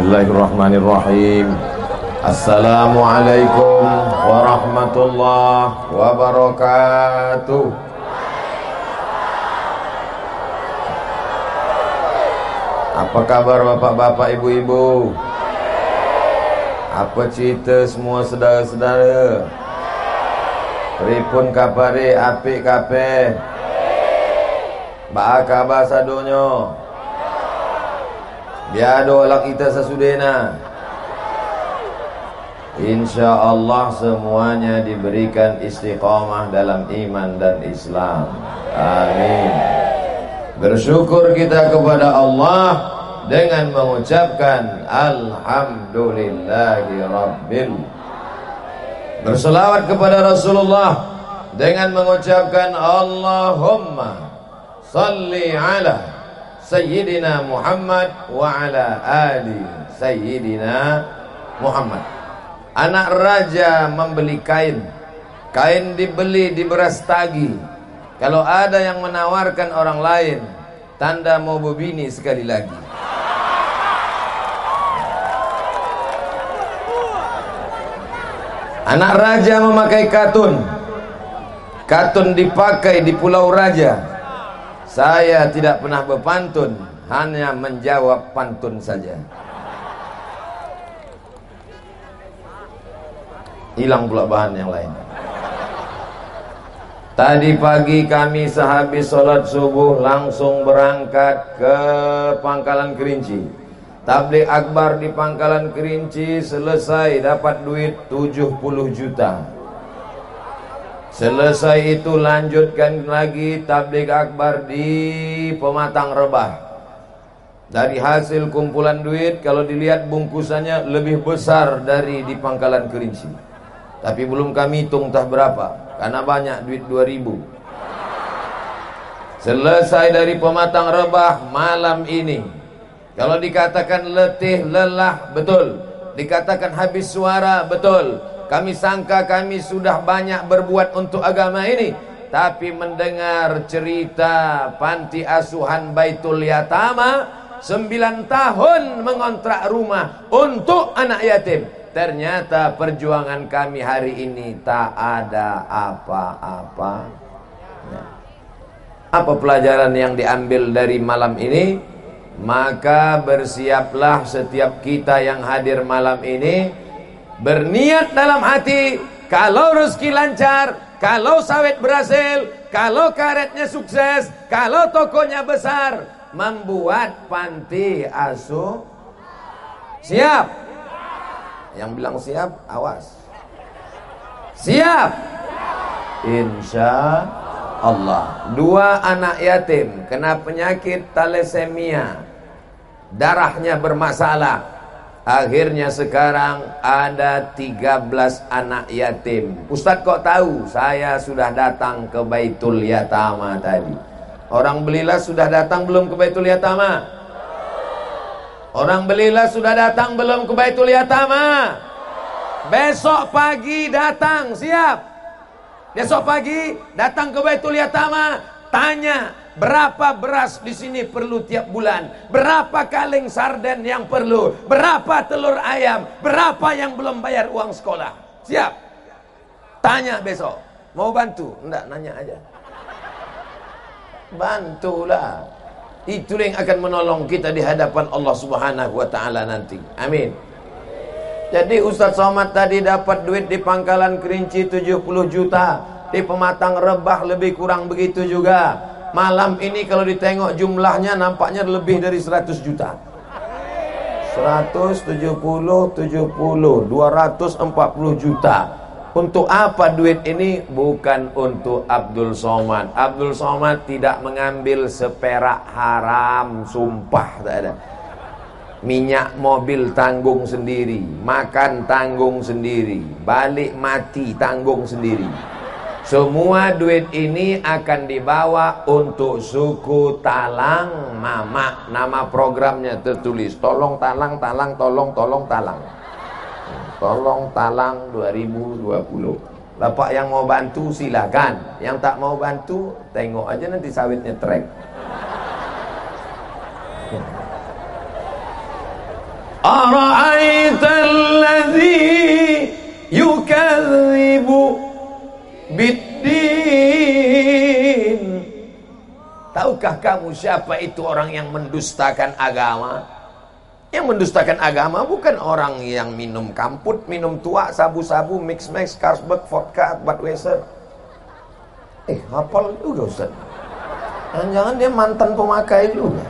Bismillahirrahmanirrahim. Assalamualaikum warahmatullahi wabarakatuh. Apa kabar bapak-bapak ibu-ibu? Apa cerita semua saudara-saudara? Pripun kapare apik kape? Ba kabar sadonyo Biar doa kita sesudena Insya Allah semuanya diberikan istiqamah dalam iman dan Islam. Amin. Bersyukur kita kepada Allah Dengan mengucapkan Alhamdulillahi Rabbil Berselawat kepada Rasulullah Dengan mengucapkan Allahumma Salli ala Sayyidina Muhammad wa ala ali Sayyidina Muhammad. Anak raja membeli kain. Kain dibeli di beras tagi. Kalau ada yang menawarkan orang lain Tanda mau berbini sekali lagi. Anak raja memakai katun. Katun dipakai di pulau raja saya tidak pernah berpantun Hanya menjawab pantun saja. Hilang pula bahan yang lain. Tadi pagi kami sehabis sholat subuh Langsung berangkat ke Pangkalan Kerinci. Tablik akbar di Pangkalan Kerinci Selesai dapat duit 70 juta Selesai itu lanjutkan lagi tablik akbar di Pematang Rebah. Dari hasil kumpulan duit kalau dilihat bungkusannya lebih besar dari di Pangkalan Kerinci. Tapi belum kami hitung tah berapa karena banyak duit 2000. Selesai dari Pematang Rebah malam ini. Kalau dikatakan letih, lelah, betul. Dikatakan habis suara, betul. Kami sangka kami sudah banyak berbuat untuk agama ini Tapi mendengar cerita panti asuhan Baitul Yatama Sembilan tahun mengontrak rumah untuk anak yatim Ternyata perjuangan kami hari ini tak ada apa-apa ya. Apa pelajaran yang diambil dari malam ini? Maka bersiaplah setiap kita yang hadir malam ini Berniat dalam hati Kalau rezeki lancar Kalau sawit berhasil Kalau karetnya sukses Kalau tokonya besar Membuat panti asuh. Siap? Yang bilang siap Awas. Siap? Insya Allah. Dua anak yatim Kena penyakit thalassemia. Darahnya bermasalah Akhirnya sekarang ada 13 anak yatim. Ustadz kok tahu saya sudah datang ke Baitul Yatama tadi? Orang belilah sudah datang belum ke Baitul Yatama? Orang belilah sudah datang belum ke Baitul Yatama? Besok pagi datang siap? Besok pagi datang ke Baitul Yatama Tanya Berapa beras di sini perlu tiap bulan? Berapa kaleng sarden yang perlu? Berapa telur ayam? Berapa yang belum bayar uang sekolah? Siap? Tanya besok. Mau bantu? Enggak, nanya aja. Bantulah. Itu yang akan menolong kita di hadapan Allah Subhanahu wa taala nanti. Amin. Jadi Ustaz Somad tadi dapat duit di pangkalan kerinci 70 juta. Di pematang rebah lebih kurang begitu juga. Malam ini kalau ditengok jumlahnya nampaknya lebih dari 100 juta. 170, 70, 240 juta. Untuk apa duit ini? Bukan untuk Abdul Somad. Abdul Somad tidak mengambil seperak haram Sumpah tak ada. Minyak mobil tanggung sendiri Makan tanggung sendiri Balik mati tanggung sendiri semua duit ini akan dibawa untuk suku Talang Mama. Nama programnya tertulis. Tolong Talang, Talang, tolong, tolong Talang. Hmm, tolong Talang 2020. Bapak yang mau bantu silakan. Yang tak mau bantu tengok aja nanti sawitnya trek. Hmm. Ara'aita alladhi yukazzibu biddin tahukah kamu siapa itu orang yang mendustakan agama? Yang mendustakan agama bukan orang yang minum kamput minum tua sabu-sabu mix-mix karsberg vodka budweiser eh hafal juga Ustaz. Jangan-jangan dia mantan pemakai juga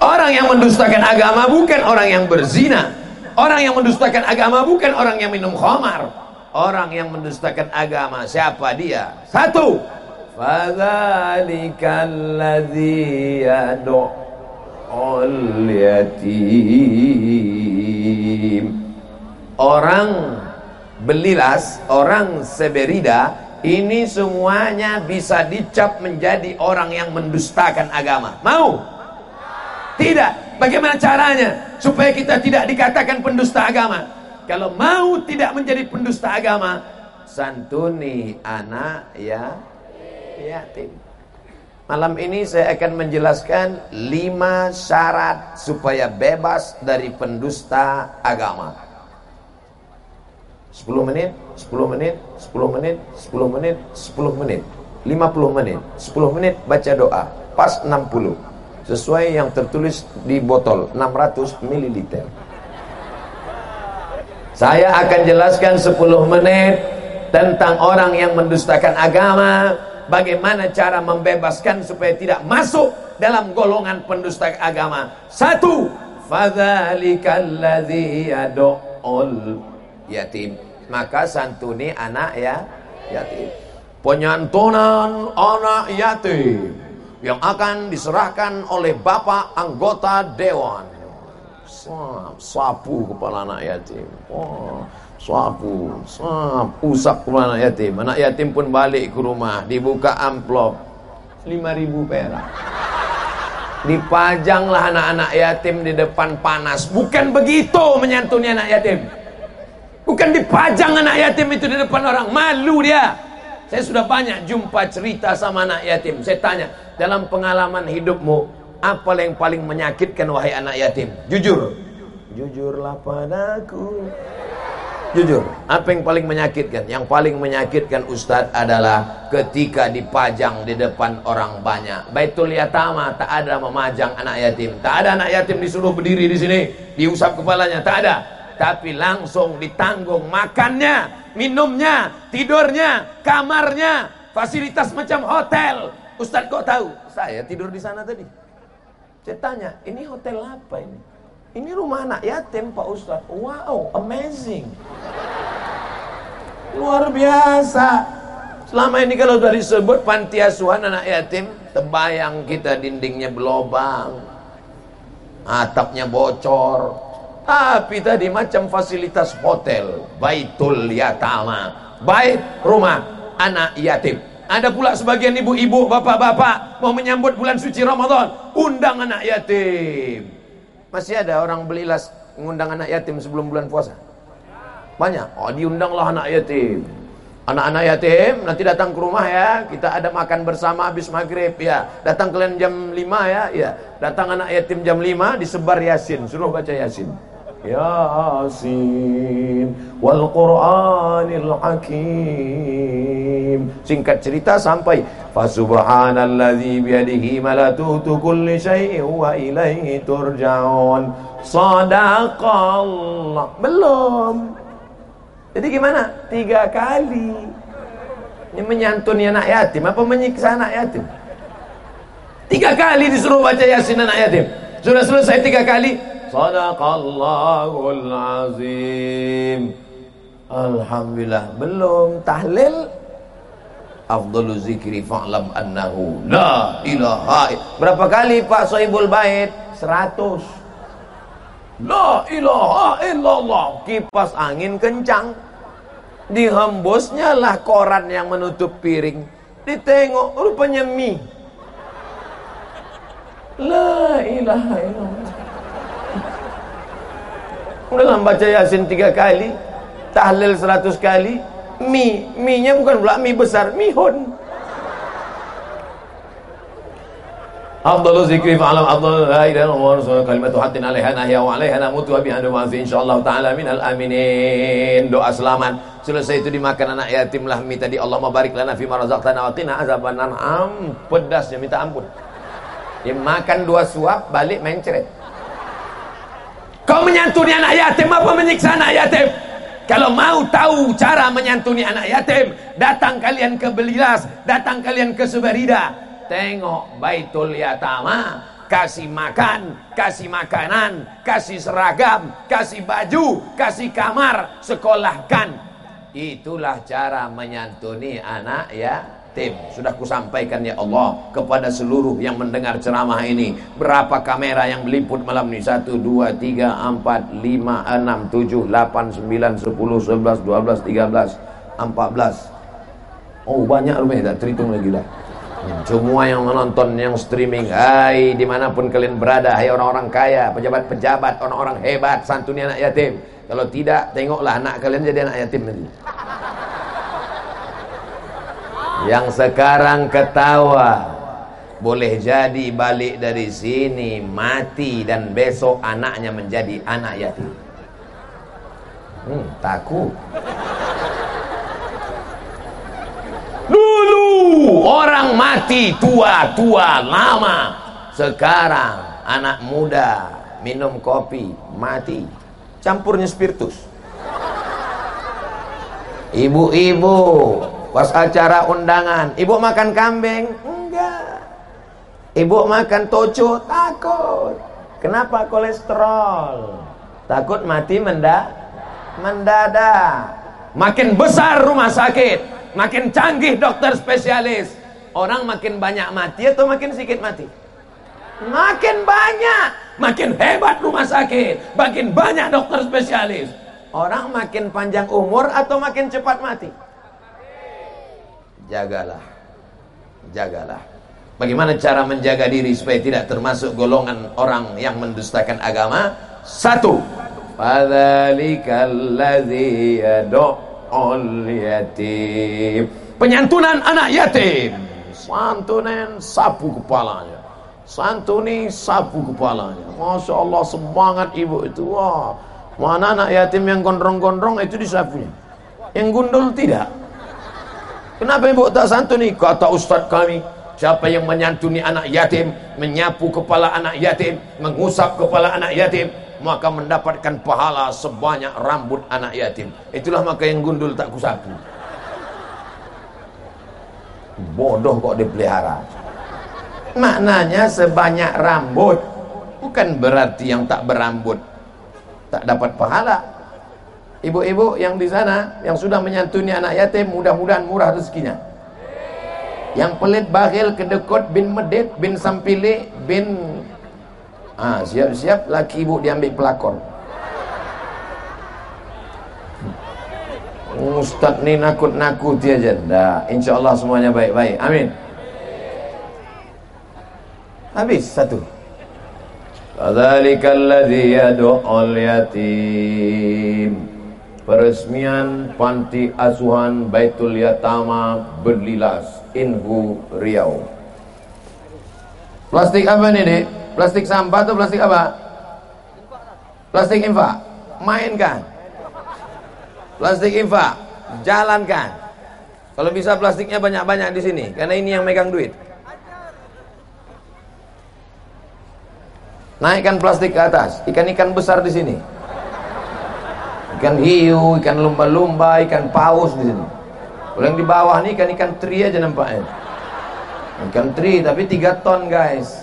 orang yang mendustakan agama bukan orang yang berzina. Orang yang mendustakan agama bukan orang yang minum khamar. Orang yang mendustakan agama siapa dia? Satu. Fadzalikal ladzi yad'ul yatim. Orang belilas, orang seberida ini semuanya bisa dicap menjadi orang yang mendustakan agama. Mau? Tidak. Bagaimana caranya? Supaya kita tidak dikatakan pendusta agama. Kalau mau tidak menjadi pendusta agama, santuni anak ya yatim. Malam ini saya akan menjelaskan lima syarat supaya bebas dari pendusta agama. 10 menit, 10 menit, 10 menit, 10 menit, 10 menit, 50 menit, 10 menit baca doa, pas 60 sesuai yang tertulis di botol 600 ml saya akan jelaskan 10 menit tentang orang yang mendustakan agama bagaimana cara membebaskan supaya tidak masuk dalam golongan pendusta agama. Satu fadzalikalladzii yad'ul yatim. Maka santuni anak ya yatim. Penyantunan anak yatim yang akan diserahkan oleh bapak anggota dewan. Sapu kepala anak yatim. Oh, sapu, sap, usap kepala anak yatim. Anak yatim pun balik ke rumah, dibuka amplop 5000 perak. Dipajanglah anak-anak yatim di depan panas. Bukan begitu menyantuni anak yatim. Bukan dipajang anak yatim itu di depan orang. Malu dia. Saya sudah banyak jumpa cerita sama anak yatim. Saya tanya, dalam pengalaman hidupmu apa yang paling menyakitkan wahai anak yatim? Jujur. Jujurlah padaku. Jujur. Apa yang paling menyakitkan? Yang paling menyakitkan Ustadz adalah ketika dipajang di depan orang banyak. Baitul yatama tak ada memajang anak yatim. Tak ada anak yatim disuruh berdiri di sini. Diusap kepalanya tak ada. Tapi langsung ditanggung makannya minumnya tidurnya kamarnya fasilitas macam hotel. Ustaz kok tahu? Saya tidur di sana tadi. Saya tanya, ini hotel apa ini? Ini rumah anak yatim Pak Ustaz. Wow, amazing. Luar biasa. Selama ini kalau sudah disebut panti asuhan anak yatim, terbayang kita dindingnya berlobang. Atapnya bocor. Tapi tadi macam fasilitas hotel, baitul yatama, bait rumah anak yatim. Ada pula sebagian ibu-ibu, bapak-bapak mau menyambut bulan suci Ramadan, undang anak yatim. Masih ada orang belilas mengundang anak yatim sebelum bulan puasa? Banyak. Oh, diundanglah anak yatim. Anak-anak yatim nanti datang ke rumah ya, kita ada makan bersama habis maghrib ya. Datang kalian jam 5 ya, ya. Datang anak yatim jam 5 disebar Yasin, suruh baca Yasin. Yasin wal Qur'anil Hakim. Singkat cerita sampai fa subhanalladzi biyadihi malatutu kulli syai'in wa ilaihi turja'un. Sadaqallah. Belum. Jadi gimana? Tiga kali. Ini menyantuni anak yatim apa menyiksa anak yatim? Tiga kali disuruh baca Yasin anak yatim. Sudah selesai tiga kali, Sadaqallahul azim. Alhamdulillah. Belum tahlil. Afdalu zikri fa'lam annahu la ilaha Berapa kali Pak Sohibul Bait? 100 La ilaha illallah. Kipas angin kencang. Dihembusnya lah koran yang menutup piring. Ditengok rupanya mie. La ilaha illallah dalam baca Yasin tiga kali, tahlil seratus kali, mie, mie-nya bukan pula mie besar, mihun. Afdalu zikri fa'alam afdalu la ilaha illallah rasulullah kalimatu haqqin 'alaiha nahya wa 'alaiha namutu wa biha wa insyaallah taala minal aminin. Doa selamat. Selesai itu dimakan anak yatim lah minta di Allah mabarik lana fi ma razaqtana wa qina azaban am. Pedasnya minta ampun. Dia makan dua suap balik mencret. Kau menyantuni anak yatim apa menyiksa anak yatim? Kalau mau tahu cara menyantuni anak yatim, datang kalian ke Belilas, datang kalian ke Subarida, Tengok Baitul Yatama Kasih makan, kasih makanan Kasih seragam, kasih baju Kasih kamar, sekolahkan. Itulah cara menyantuni anak ya tim Sudah kusampaikan ya Allah Kepada seluruh yang mendengar ceramah ini Berapa kamera yang meliput malam ini 1, 2, 3, 4, 5, 6, 7, 8, 9, 10, 11, 12, 13, 14 Oh banyak rumah tak terhitung lagi lah semua yang menonton, yang streaming, hai di mana pun kalian berada, hai orang-orang kaya, pejabat-pejabat, orang-orang hebat, santuni anak yatim. Kalau tidak, tengoklah anak kalian jadi anak yatim nanti. Yang sekarang ketawa, boleh jadi balik dari sini mati dan besok anaknya menjadi anak yatim. Hmm, takut. Dulu orang mati tua-tua lama. Sekarang anak muda minum kopi mati. Campurnya spiritus. Ibu-ibu pas acara undangan, ibu makan kambing? Enggak. Ibu makan toco? Takut. Kenapa kolesterol? Takut mati mendak mendadak. Makin besar rumah sakit, Makin canggih dokter spesialis. Orang makin banyak mati atau makin sedikit mati? Makin banyak. Makin hebat rumah sakit. Makin banyak dokter spesialis. Orang makin panjang umur atau makin cepat mati? Jagalah. Jagalah. Bagaimana cara menjaga diri supaya tidak termasuk golongan orang yang mendustakan agama? Satu. Yatim. Penyantunan anak yatim. Santunan sapu kepalanya. Santuni sapu kepalanya. Masya Allah semangat ibu itu. Wah, mana anak yatim yang gondrong-gondrong itu disapunya. Yang gundul tidak. Kenapa ibu tak santuni? Kata ustaz kami, siapa yang menyantuni anak yatim, menyapu kepala anak yatim, mengusap kepala anak yatim, maka mendapatkan pahala sebanyak rambut anak yatim. Itulah maka yang gundul tak kusapu. Bodoh kok dipelihara. Maknanya sebanyak rambut bukan berarti yang tak berambut tak dapat pahala. Ibu-ibu yang di sana yang sudah menyantuni anak yatim mudah-mudahan murah rezekinya. Yang pelit bakhil kedekut bin medit bin sampili bin Ah, siap-siap laki ibu diambil pelakon. Ustaz ni nakut-nakuti aja. Dah, insya-Allah semuanya baik-baik. Amin. Habis satu. Kadzalikal ladzi yad'ul yatim. Peresmian panti asuhan Baitul Yatama Berlilas Inhu Riau. Plastik apa nih, Dek? Plastik sampah atau plastik apa? Plastik infak. Mainkan. Plastik infak. Jalankan. Kalau bisa plastiknya banyak-banyak di sini, karena ini yang megang duit. Naikkan plastik ke atas, ikan-ikan besar di sini. Ikan hiu, ikan lumba-lumba, ikan paus di sini. Kalau yang di bawah ini ikan-ikan teri aja nampaknya. Ikan teri tapi 3 ton guys.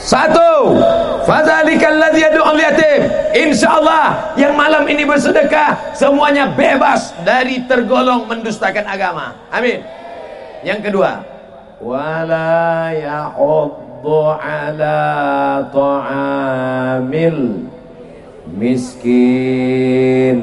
Satu, fadzalikal ladzi yad'ul yatim. Insyaallah yang malam ini bersedekah semuanya bebas dari tergolong mendustakan agama. Amin. Yang kedua, wala yahuddu ala ta'amil miskin.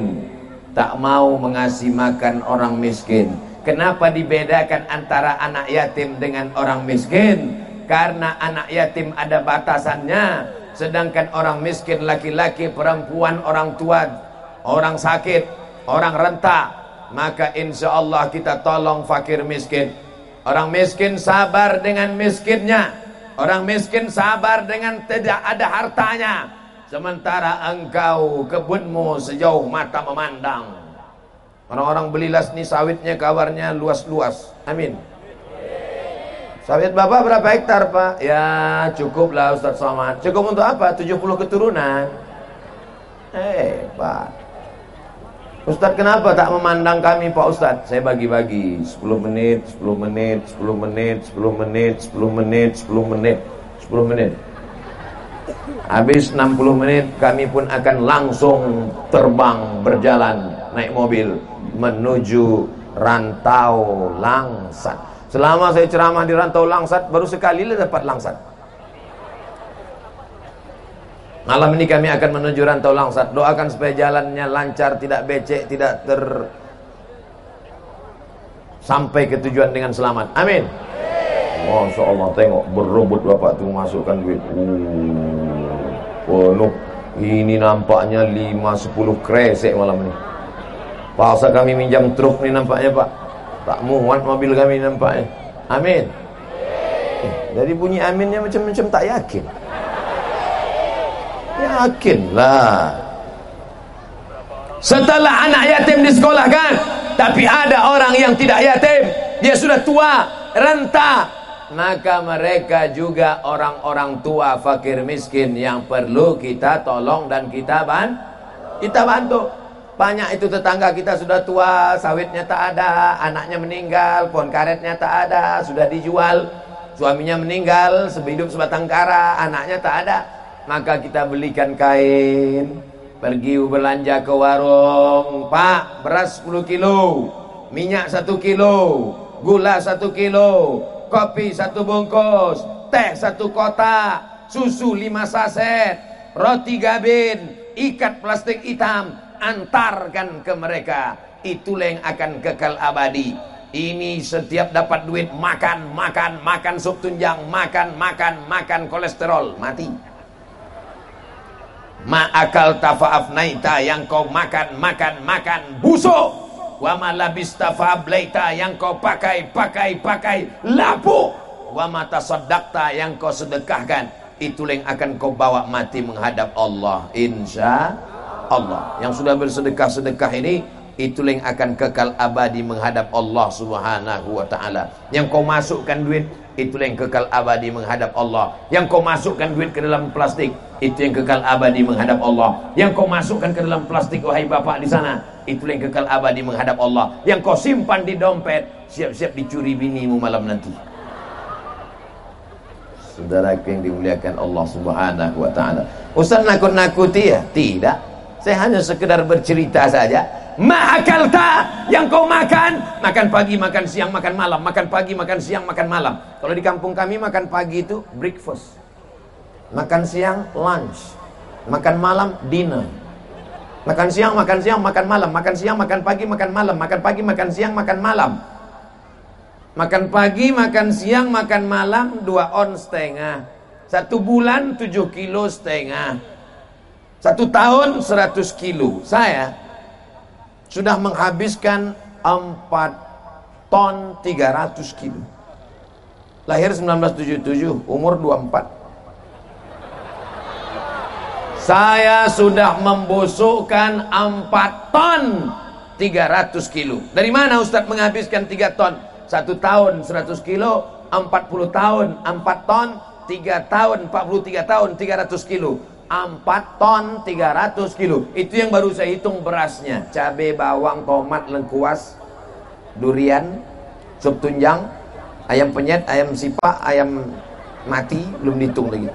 Tak mau mengasih makan orang miskin. Kenapa dibedakan antara anak yatim dengan orang miskin? karena anak yatim ada batasannya sedangkan orang miskin laki-laki perempuan orang tua orang sakit, orang renta, maka insya Allah kita tolong fakir miskin. Orang miskin sabar dengan miskinnya. Orang miskin sabar dengan tidak ada hartanya. Sementara engkau kebunmu sejauh mata memandang. Orang-orang beli las nih sawitnya kawarnya luas-luas. Amin. Sawit bapak berapa hektar pak? Ya cukuplah Ustaz Somad. Cukup untuk apa? 70 keturunan. Hebat. Ustaz kenapa tak memandang kami Pak Ustaz? Saya bagi-bagi 10 menit, 10 menit, 10 menit, 10 menit, 10 menit, 10 menit, 10 menit. Habis 60 menit kami pun akan langsung terbang berjalan naik mobil menuju Rantau Langsat. Selama saya ceramah di Rantau Langsat baru sekali lah dapat Langsat. Malam ini kami akan menuju rantau langsat. Doakan supaya jalannya lancar, tidak becek, tidak ter sampai ke tujuan dengan selamat. Amin. Masya Allah tengok berebut bapak tu masukkan duit. Uh, penuh. Ini nampaknya 5-10 kresek malam ini. Paksa kami minjam truk ni nampaknya pak. Tak muat mobil kami nampaknya. Amin. Eh, dari bunyi aminnya macam-macam tak yakin. Yakinlah. Setelah anak yatim disekolahkan, tapi ada orang yang tidak yatim, dia sudah tua, renta, maka mereka juga orang-orang tua fakir miskin yang perlu kita tolong dan kita ban kita bantu. Banyak itu tetangga kita sudah tua sawitnya tak ada anaknya meninggal pohon karetnya tak ada sudah dijual. Suaminya meninggal sehidup sebatang kara anaknya tak ada maka kita belikan kain. Pergi belanja ke warung. Pak beras 10 kilo. Minyak 1 kilo. Gula 1 kilo. Kopi 1 bungkus. Teh 1 kotak. Susu 5 saset. Roti gabin. Ikat plastik hitam. Antarkan ke mereka. Itulah yang akan kekal abadi. Ini setiap dapat duit makan makan makan sup tunjang makan makan makan kolesterol. Mati Ma'akal tafa'afnaita yang kau makan, makan, makan busuk. Wa ma labista fa'ablaita yang kau pakai, pakai, pakai lapuk. Wa ma tasaddaqta yang kau sedekahkan. Itu yang akan kau bawa mati menghadap Allah. Insya Allah. Yang sudah bersedekah-sedekah ini itu yang akan kekal abadi menghadap Allah Subhanahu wa taala. Yang kau masukkan duit itulah yang kekal abadi menghadap Allah. Yang kau masukkan duit ke dalam plastik itu yang kekal abadi menghadap Allah. Yang kau masukkan ke dalam plastik wahai bapak di sana itulah yang kekal abadi menghadap Allah. Yang kau simpan di dompet siap-siap dicuri binimu malam nanti. Saudara yang dimuliakan Allah subhanahu wa ta'ala. Ustaz nakut-nakuti ya? tidak. Saya hanya sekedar bercerita saja Ma'akalta yang kau makan? Makan pagi, makan siang, makan malam. Makan pagi, makan siang, makan malam. Kalau di kampung kami makan pagi itu breakfast. Makan siang, lunch. Makan malam, dinner. Makan siang, makan siang, makan malam. Makan siang, makan pagi, makan malam. Makan pagi, makan siang, makan malam. Makan pagi, makan siang, makan malam Dua on setengah. Satu bulan tujuh kilo setengah. Satu tahun seratus kilo. Saya sudah menghabiskan 4 ton 300 kilo. Lahir 1977, umur 24. Saya sudah membusukkan 4 ton 300 kilo. Dari mana Ustadz menghabiskan 3 ton? 1 tahun 100 kilo, 40 tahun 4 ton, 3 tahun 43 tahun 300 kilo. 4 ton 300 kilo. Itu yang baru saya hitung berasnya. Cabai bawang tomat lengkuas durian sup tunjang ayam penyet ayam sipak ayam mati belum dihitung lagi.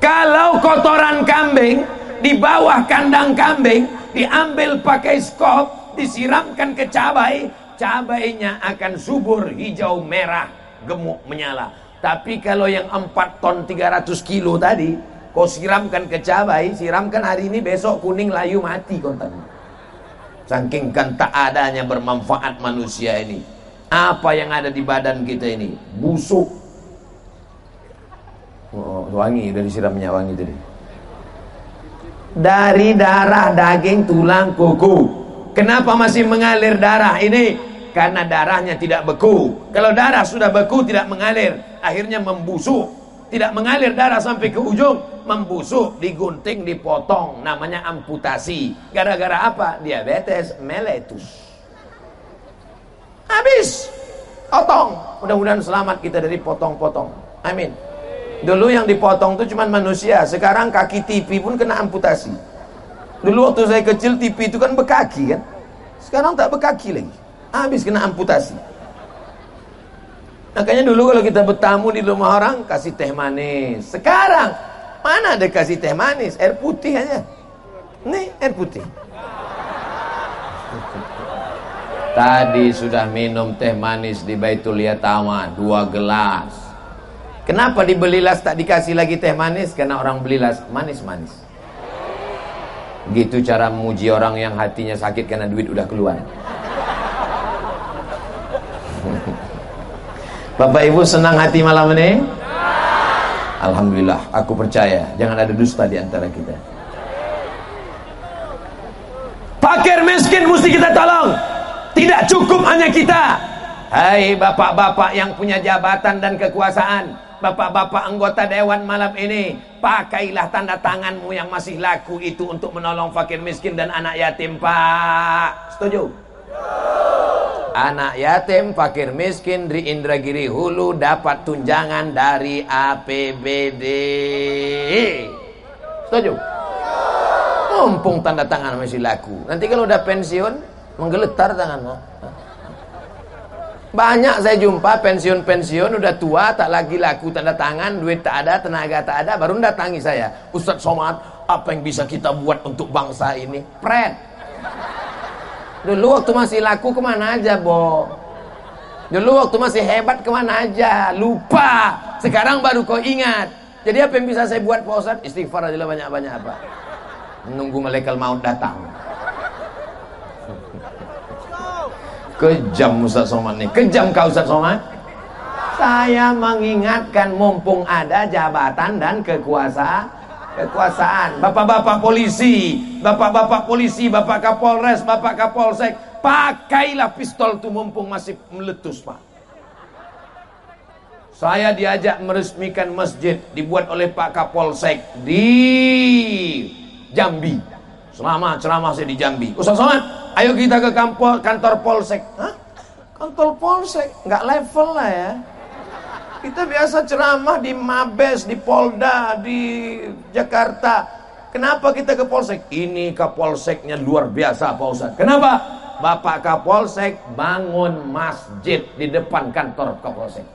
Kalau kotoran kambing di bawah kandang kambing diambil pakai skop disiramkan ke cabai cabainya akan subur hijau merah gemuk menyala. Tapi kalau yang 4 ton 300 kilo tadi Kau siramkan ke cabai, siramkan hari ini, besok kuning layu mati kontan. Saking kan tak adanya bermanfaat manusia ini. Apa yang ada di badan kita ini? Busuk. Oh, wangi, udah disiramnya wangi tadi. Dari darah, daging, tulang, kuku. Kenapa masih mengalir darah ini? Karena darahnya tidak beku. Kalau darah sudah beku tidak mengalir, akhirnya membusuk. Tidak mengalir darah sampai ke ujung, membusuk, digunting, dipotong, namanya amputasi. Gara-gara apa? Diabetes meletus. Habis. Potong. Mudah-mudahan selamat kita dari potong-potong. Amin. Dulu yang dipotong itu cuma manusia. Sekarang kaki TV pun kena amputasi. Dulu waktu saya kecil TV itu kan bekaki kan. Sekarang tak bekaki lagi. Habis kena amputasi. Makanya dulu kalau kita bertamu di rumah orang kasih teh manis. Sekarang mana ada kasih teh manis? Air putih aja. Nih air putih. Tadi sudah minum teh manis di Baitul Yatama dua gelas. Kenapa dibeli las tak dikasih lagi teh manis? Karena orang beli las manis-manis. Gitu cara memuji orang yang hatinya sakit karena duit udah keluar. Bapak Ibu senang hati malam ini? Alhamdulillah, aku percaya. Jangan ada dusta di antara kita. Pakir miskin mesti kita tolong. Tidak cukup hanya kita. Hai bapak-bapak yang punya jabatan dan kekuasaan, bapak-bapak anggota dewan malam ini, pakailah tanda tanganmu yang masih laku itu untuk menolong fakir miskin dan anak yatim, Pak. Setuju? Anak yatim, fakir miskin di Indragiri Hulu dapat tunjangan dari APBD. Setuju? Mumpung tanda tangan masih laku. Nanti kalau udah pensiun, menggeletar tangan banyak saya jumpa pensiun-pensiun udah tua tak lagi laku tanda tangan duit tak ada tenaga tak ada baru datangi saya Ustadz Somad apa yang bisa kita buat untuk bangsa ini pret dulu waktu masih laku ke mana aja bo? Dulu waktu masih hebat ke mana aja? Lupa. Sekarang baru kau ingat. Jadi apa yang bisa saya buat Pak Ustadz istighfar aja banyak-banyak apa. Menunggu malaikat maut datang. Kejam Ustaz Somad nih. Kejam kau Ustaz Somad? Saya mengingatkan mumpung ada jabatan dan kekuasaan. Kekuasaan. Bapak-bapak polisi, bapak-bapak polisi, bapak Kapolres, bapak Kapolsek, pakailah pistol itu mumpung masih meletus, Pak. Saya diajak meresmikan masjid dibuat oleh Pak Kapolsek di Jambi. Selama ceramah saya di Jambi. Ustaz Somad, Ayo kita ke kantor, kantor polsek. Hah? Kantor polsek? Nggak level lah ya. Kita biasa ceramah di Mabes, di Polda, di Jakarta. Kenapa kita ke polsek? Ini kapolseknya luar biasa Pak Ustaz. Kenapa? Bapak Kapolsek bangun masjid di depan kantor Kapolsek.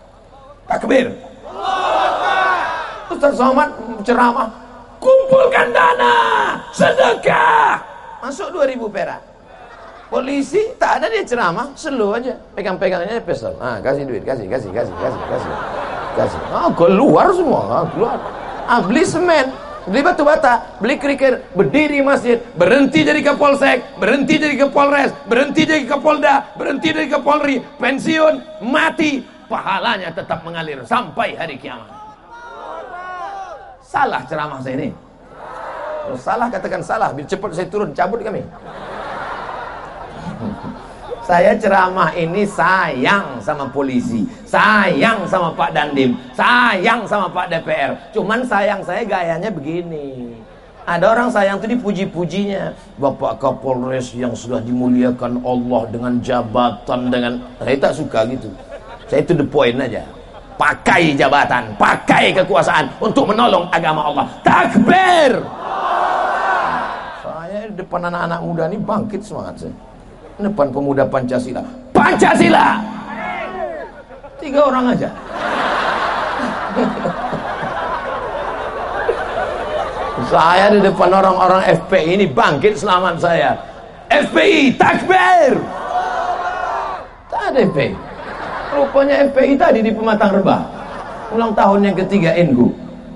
Takbir. Ustaz Somad ceramah. Kumpulkan dana, sedekah. Masuk 2000 perak. Polisi tak ada dia ceramah, selu aja. Pegang-pegangnya pistol. Ah, kasih duit, kasih, kasih, kasih, kasih, kasih. Kasih. Ah, keluar semua, ah, keluar. Ah, beli semen, beli batu bata, beli kerikil, berdiri masjid, berhenti jadi kapolsek, berhenti jadi kapolres, berhenti jadi kapolda, berhenti jadi kapolri, pensiun, mati, pahalanya tetap mengalir sampai hari kiamat. Salah ceramah saya ini. Kalau salah katakan salah, biar cepat saya turun, cabut kami. Saya ceramah ini sayang sama polisi, sayang sama Pak Dandim, sayang sama Pak DPR. Cuman sayang saya gayanya begini. Ada orang sayang itu dipuji-pujinya. Bapak Kapolres yang sudah dimuliakan Allah dengan jabatan dengan saya tak suka gitu. Saya itu the point aja. Pakai jabatan, pakai kekuasaan untuk menolong agama Allah. Takbir. Saya depan anak-anak muda ini bangkit semangat saya depan pemuda Pancasila. Pancasila! Tiga orang aja. Saya di depan orang-orang FPI ini bangkit selamat saya. FPI takbir! Tak ada FPI rupanya FPI tadi di pematang rebah ulang tahun yang ketiga NGU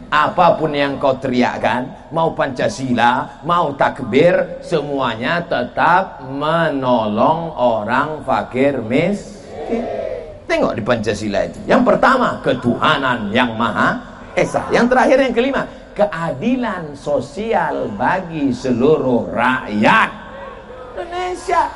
apa pun yang kau teriakkan mau Pancasila mau takbir semuanya tetap menolong orang fakir miskin tengok di Pancasila itu. Yang pertama ketuhanan yang maha esa. Yang terakhir yang kelima keadilan sosial bagi seluruh rakyat. Indonesia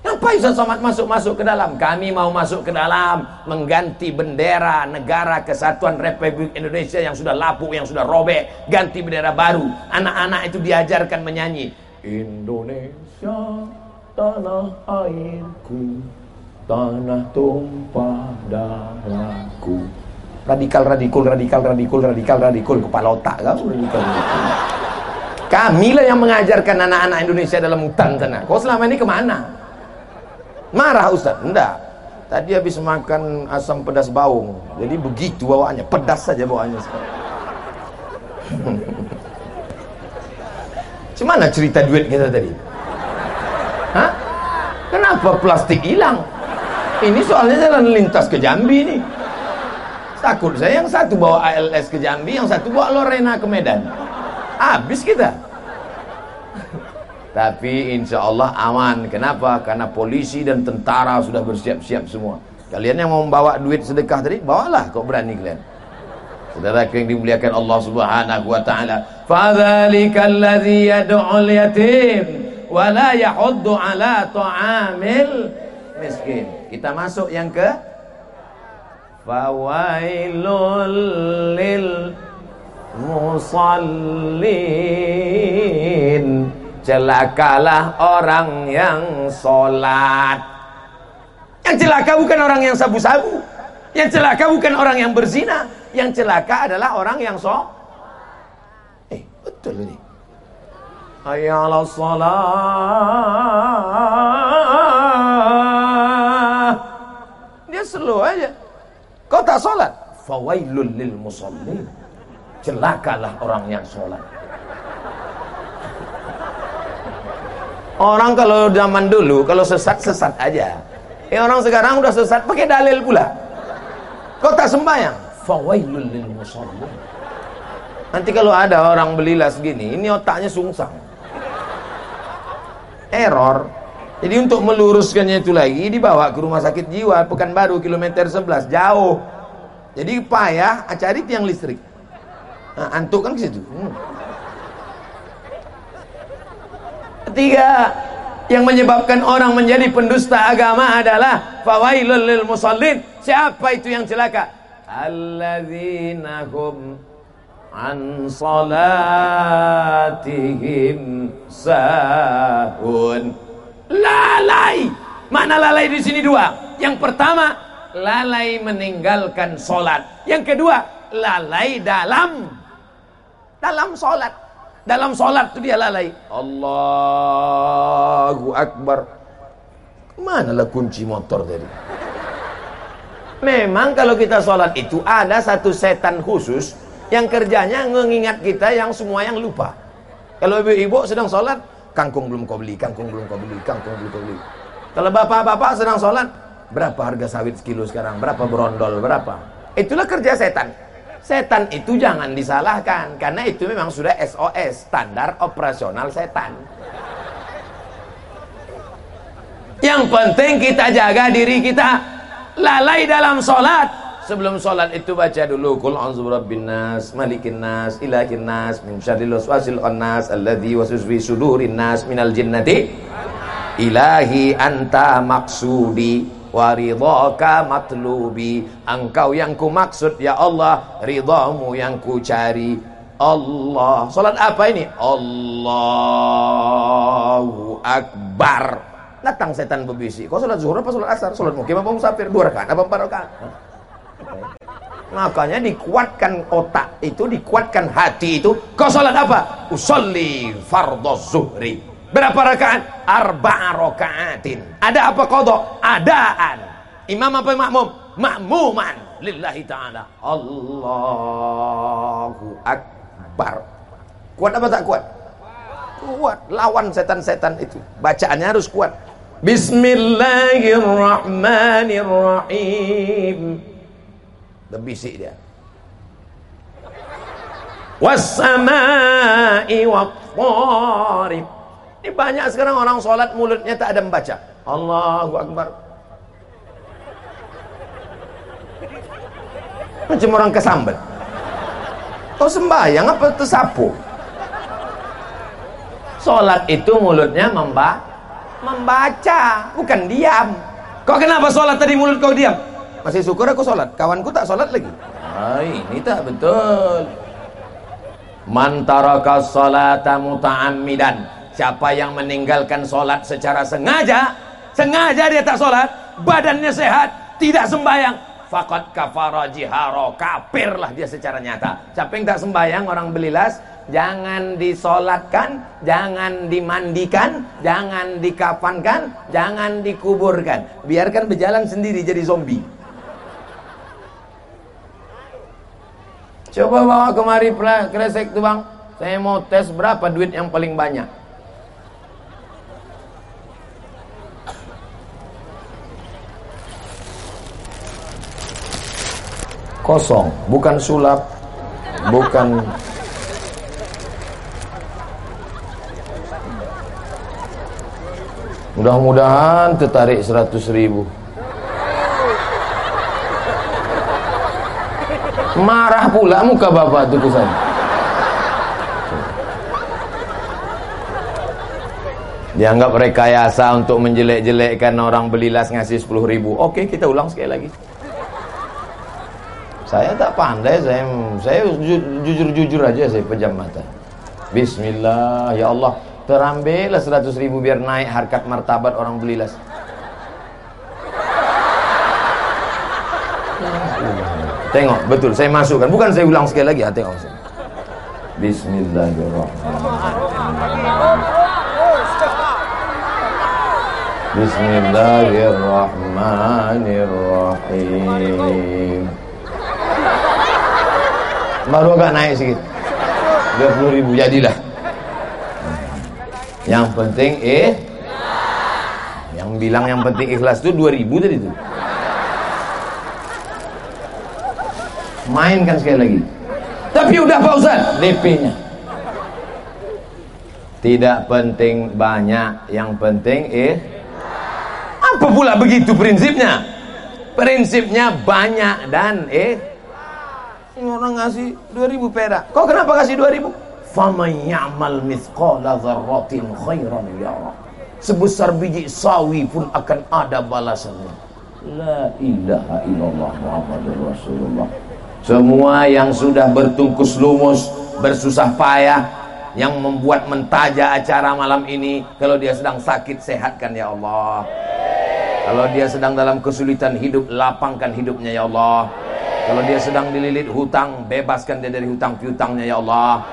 Ngapain Ustaz Somad masuk-masuk ke dalam? Kami mau masuk ke dalam mengganti bendera negara kesatuan Republik Indonesia yang sudah lapuk, yang sudah robek, ganti bendera baru. Anak-anak itu diajarkan menyanyi Indonesia tanah airku, tanah tumpah darahku. Radikal, radikal, radikal, radikal, radikal, radikal, kepala otak kamu radikal. Kamilah yang mengajarkan anak-anak Indonesia dalam hutan sana. Kau selama ini ke mana? Marah Ustaz? Enggak. Tadi habis makan asam pedas baung. Jadi begitu bawaannya, pedas saja bawaannya. Cemana cerita duit kita tadi? Hah? Kenapa plastik hilang? Ini soalnya jalan lintas ke Jambi nih. Takut saya yang satu bawa ALS ke Jambi, yang satu bawa Lorena ke Medan. Habis kita. Tapi insya Allah aman. Kenapa? Karena polisi dan tentara sudah bersiap-siap semua. Kalian yang mau membawa duit sedekah tadi, bawalah kok berani kalian. Saudara yang dimuliakan Allah Subhanahu wa taala. Fadzalikal ladzi yad'ul yatim wa la yahuddu ala ta'amil miskin. Kita masuk yang ke Fawailul lil musallin celakalah orang yang sholat. Yang celaka bukan orang yang sabu-sabu. Yang celaka bukan orang yang berzina. Yang celaka adalah orang yang so eh betul ini. Ayala sholat. Dia slow aja. Kau tak sholat? Fawailul lil musallin. Celakalah orang yang sholat Orang kalau zaman dulu kalau sesat sesat aja. Eh orang sekarang udah sesat pakai dalil pula. Kau tak sembahyang? Fawailul lil musallin. Nanti kalau ada orang belilas gini, ini otaknya sungsang. Error. Jadi untuk meluruskannya itu lagi dibawa ke rumah sakit jiwa Pekanbaru kilometer 11 jauh. Jadi payah cari tiang listrik. Nah, antuk kan ke situ. Hmm. Ketiga, yang menyebabkan orang menjadi pendusta agama adalah fawailul lil musallin. Siapa itu yang celaka? Alladzina hum an salatihim sahun. Lalai. Mana lalai di sini dua? Yang pertama, lalai meninggalkan solat. Yang kedua, lalai dalam dalam solat. Dalam sholat itu dia lalai. Allahu Akbar. Ke mana lah kunci motor tadi? Memang kalau kita sholat itu ada satu setan khusus yang kerjanya mengingat kita yang semua yang lupa. Kalau ibu-ibu sedang sholat, kangkung belum kau beli, kangkung belum kau beli, kangkung belum kau beli. Kalau bapak-bapak sedang sholat, berapa harga sawit sekilo sekarang? Berapa berondol? Berapa? Itulah kerja setan. Setan itu jangan disalahkan karena itu memang sudah SOS, standar operasional setan. Yang penting kita jaga diri kita lalai dalam sholat. Sebelum sholat itu baca dulu Kul a'udzu birabbin nas, malikin nas, ilahin nas, min syarril waswasil khannas alladzi waswisu sudurin nas minal jinnati. Ilahi anta maksudi waridhaka matlubi. Engkau yang ku maksud ya Allah ridhamu yang ku cari Allah. Salat apa ini? Allahu Akbar. Datang setan berbisik. Kau salat zuhur apa salat asar? Salat mukim apa musafir? Dua rakaat apa empat rakaat makanya dikuatkan otak itu dikuatkan hati itu. Kau salat apa? Usolli fardhu zuhri Berapa rakaat? Arba'a rakaatin. Ada apa kodok? Adaan. Imam apa makmum? Makmuman. Lillahi ta'ala. Allahu Akbar. Kuat apa tak kuat? Kuat. Lawan setan-setan itu. Bacaannya harus kuat. Bismillahirrahmanirrahim. Berbisik dia. Wassama'i wa ini banyak sekarang orang sholat mulutnya tak ada membaca. Allahu Akbar. Macam orang kesambet. Kau sembahyang apa tersapu? Sholat itu mulutnya memba membaca, bukan diam. Kau kenapa sholat tadi mulut kau diam? Masih syukur aku sholat, kawanku tak sholat lagi. Ah, ini tak betul. Mantaraka salata muta'ammidan. Siapa yang meninggalkan sholat secara sengaja, sengaja dia tak sholat, badannya sehat, tidak sembahyang, fakat kafara jiharo kafirlah dia secara nyata. Siapa yang tak sembahyang orang belilas jangan disolatkan jangan dimandikan jangan dikafankan jangan dikuburkan. Biarkan berjalan sendiri jadi zombie. Coba bawa kemari kresek tuh bang. Saya mau tes berapa duit yang paling banyak kosong. Bukan sulap bukan mudah-mudahan tertarik 100 ribu. Marah pula muka bapak itu dianggap rekayasa untuk menjelek-jelekkan orang belilas ngasih 10 ribu. Oke kita ulang sekali lagi saya tak pandai, saya saya jujur-jujur aja saya pejam mata. Bismillah, ya Allah, terambillah 100 ribu biar naik harkat martabat orang belilas. Tengok, betul, saya masukkan. Bukan saya ulang sekali lagi, ya, tengok. Bismillahirrahmanirrahim. Bismillahirrahmanirrahim baru agak naik sikit. 20 ribu jadilah. Yang penting eh yang bilang yang penting ikhlas itu 2000 tadi itu mainkan sekali lagi. Tapi udah Pak Ustaz. DP nya tidak penting banyak yang penting eh apa pula begitu prinsipnya? Prinsipnya banyak dan eh ini orang ngasih 2000 perak. Kau kenapa kasih 2000? Faman ya'mal mithqala dzarratin khairan yara. Sebesar biji sawi pun akan ada balasannya. La ilaha illallah Muhammadur Rasulullah. Semua yang sudah bertungkus lumus, bersusah payah, yang membuat mentaja acara malam ini, kalau dia sedang sakit, sehatkan ya Allah. Kalau dia sedang dalam kesulitan hidup, lapangkan hidupnya ya Allah. Kalau dia sedang dililit hutang, bebaskan dia dari hutang piutangnya ya Allah.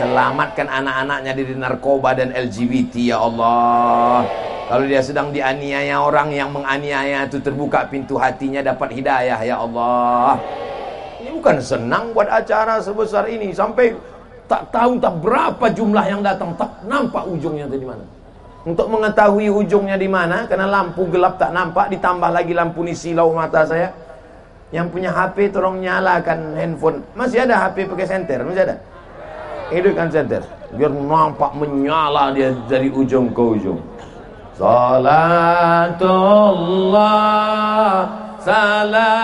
Selamatkan anak-anaknya dari narkoba dan LGBT ya Allah. Kalau dia sedang dianiaya orang yang menganiaya itu terbuka pintu hatinya dapat hidayah ya Allah. Ini bukan senang buat acara sebesar ini sampai tak tahu tak berapa jumlah yang datang tak nampak ujungnya di mana. Untuk mengetahui ujungnya di mana karena lampu gelap tak nampak ditambah lagi lampu ni silau mata saya yang punya HP tolong nyalakan handphone. Masih ada HP pakai senter? Masih ada? Hidupkan senter. Biar nampak menyala dia dari ujung ke ujung. Salatullah Salamullah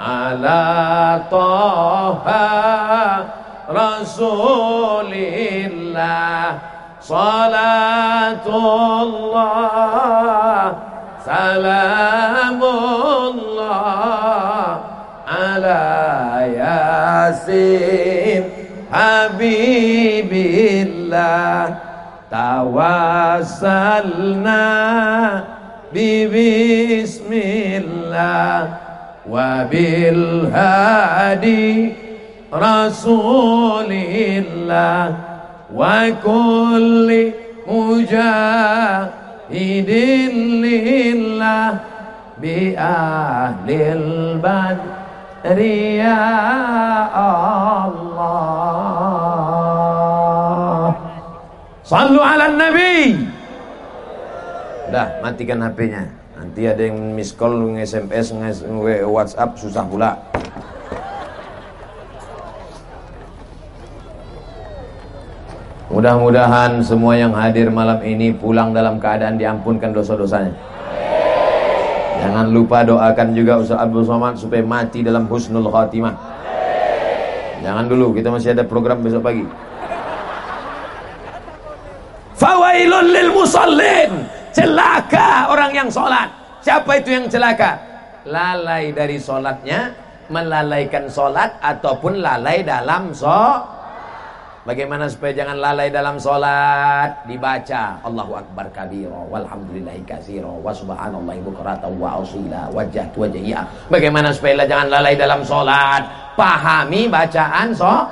Ala Taha Rasulillah Salatullah سلام الله على ياسين حبيب الله. توسلنا ببسم الله وبالهادي رسول الله وكل مجاهد idin lillah bi ahlil badri ya Allah. Sallu ala nabi. Udah matikan HP-nya Nanti ada yang miss call, nge-SMS, nge-WhatsApp susah pula Mudah-mudahan semua yang hadir malam ini pulang dalam keadaan diampunkan dosa-dosanya. Jangan lupa doakan juga Ustaz Abdul Somad supaya mati dalam husnul khatimah. Jangan dulu, kita masih ada program besok pagi. Fawailun lil musallin. Celaka orang yang sholat. Siapa itu yang celaka? Lalai dari sholatnya, melalaikan sholat ataupun lalai dalam sholat. Bagaimana supaya jangan lalai dalam sholat? Dibaca. Allahu Akbar kabiro Walhamdulillahi kasiro Wa subhanallahi bukrata wa asila. Wajah wajahiyah Bagaimana supaya jangan lalai dalam sholat? Pahami bacaan so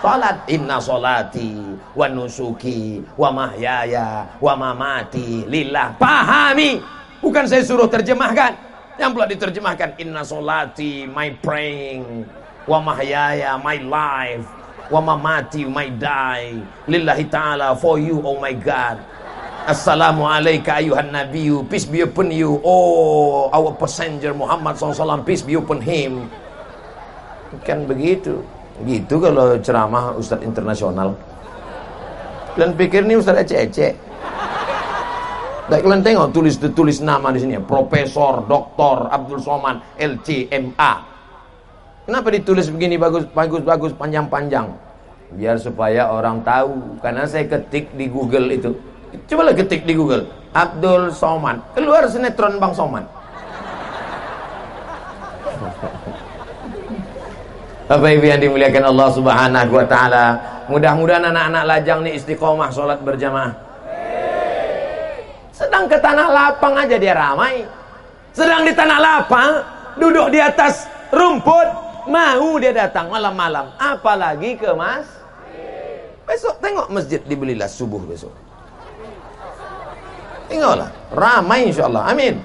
Sholat. Inna sholati Wa nusuki Wa mahyaya Wa mamati Lillah. Pahami. Bukan saya suruh terjemahkan. Yang pula diterjemahkan Inna sholati My praying. Wa mahyaya My life wa mamati might die. Lillahi ta'ala for you oh my God. Assalamu alayka ayuhan nabiyu Peace be upon you. Oh our passenger Muhammad SAW Peace be upon him. Kan begitu. Gitu kalau ceramah Ustadz internasional. Kalian pikir ini Ustadz ece-ece Baik kalian tengok tulis tulis nama di sini Profesor Dr. Abdul Somad LCMA Kenapa ditulis begini bagus bagus bagus panjang panjang? Biar supaya orang tahu. Karena saya ketik di Google itu. Coba ketik di Google. Abdul Somad. Keluar sinetron Bang Somad. Bapak Ibu yang dimuliakan Allah Subhanahu wa taala, mudah-mudahan anak-anak lajang nih istiqomah salat berjamaah. Sedang ke tanah lapang aja dia ramai. Sedang di tanah lapang, duduk di atas rumput, Mau dia datang malam-malam, apalagi ke mas. Besok tengok masjid dibelilah subuh besok. Tengoklah, ramai insya Allah. Amin.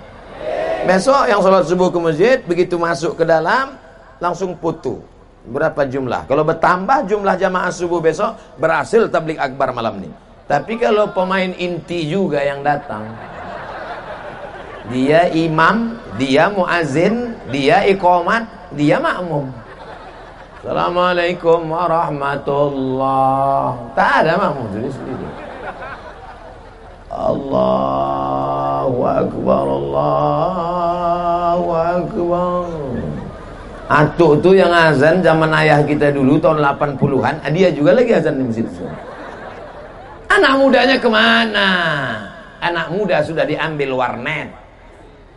Besok yang sholat subuh ke masjid, begitu masuk ke dalam, langsung putu. Berapa jumlah? Kalau bertambah jumlah jamaah subuh besok, berhasil tablik akbar malam ini. Tapi kalau pemain inti juga yang datang, dia imam, dia muazin, dia ikomat, dia makmum. Assalamualaikum warahmatullah. Tak ada makmum tulis sendiri. Allahu akbar Allahu akbar. Atuk tu yang azan zaman ayah kita dulu tahun 80-an, ah, dia juga lagi azan di masjid. Anak mudanya ke mana? Anak muda sudah diambil warnet.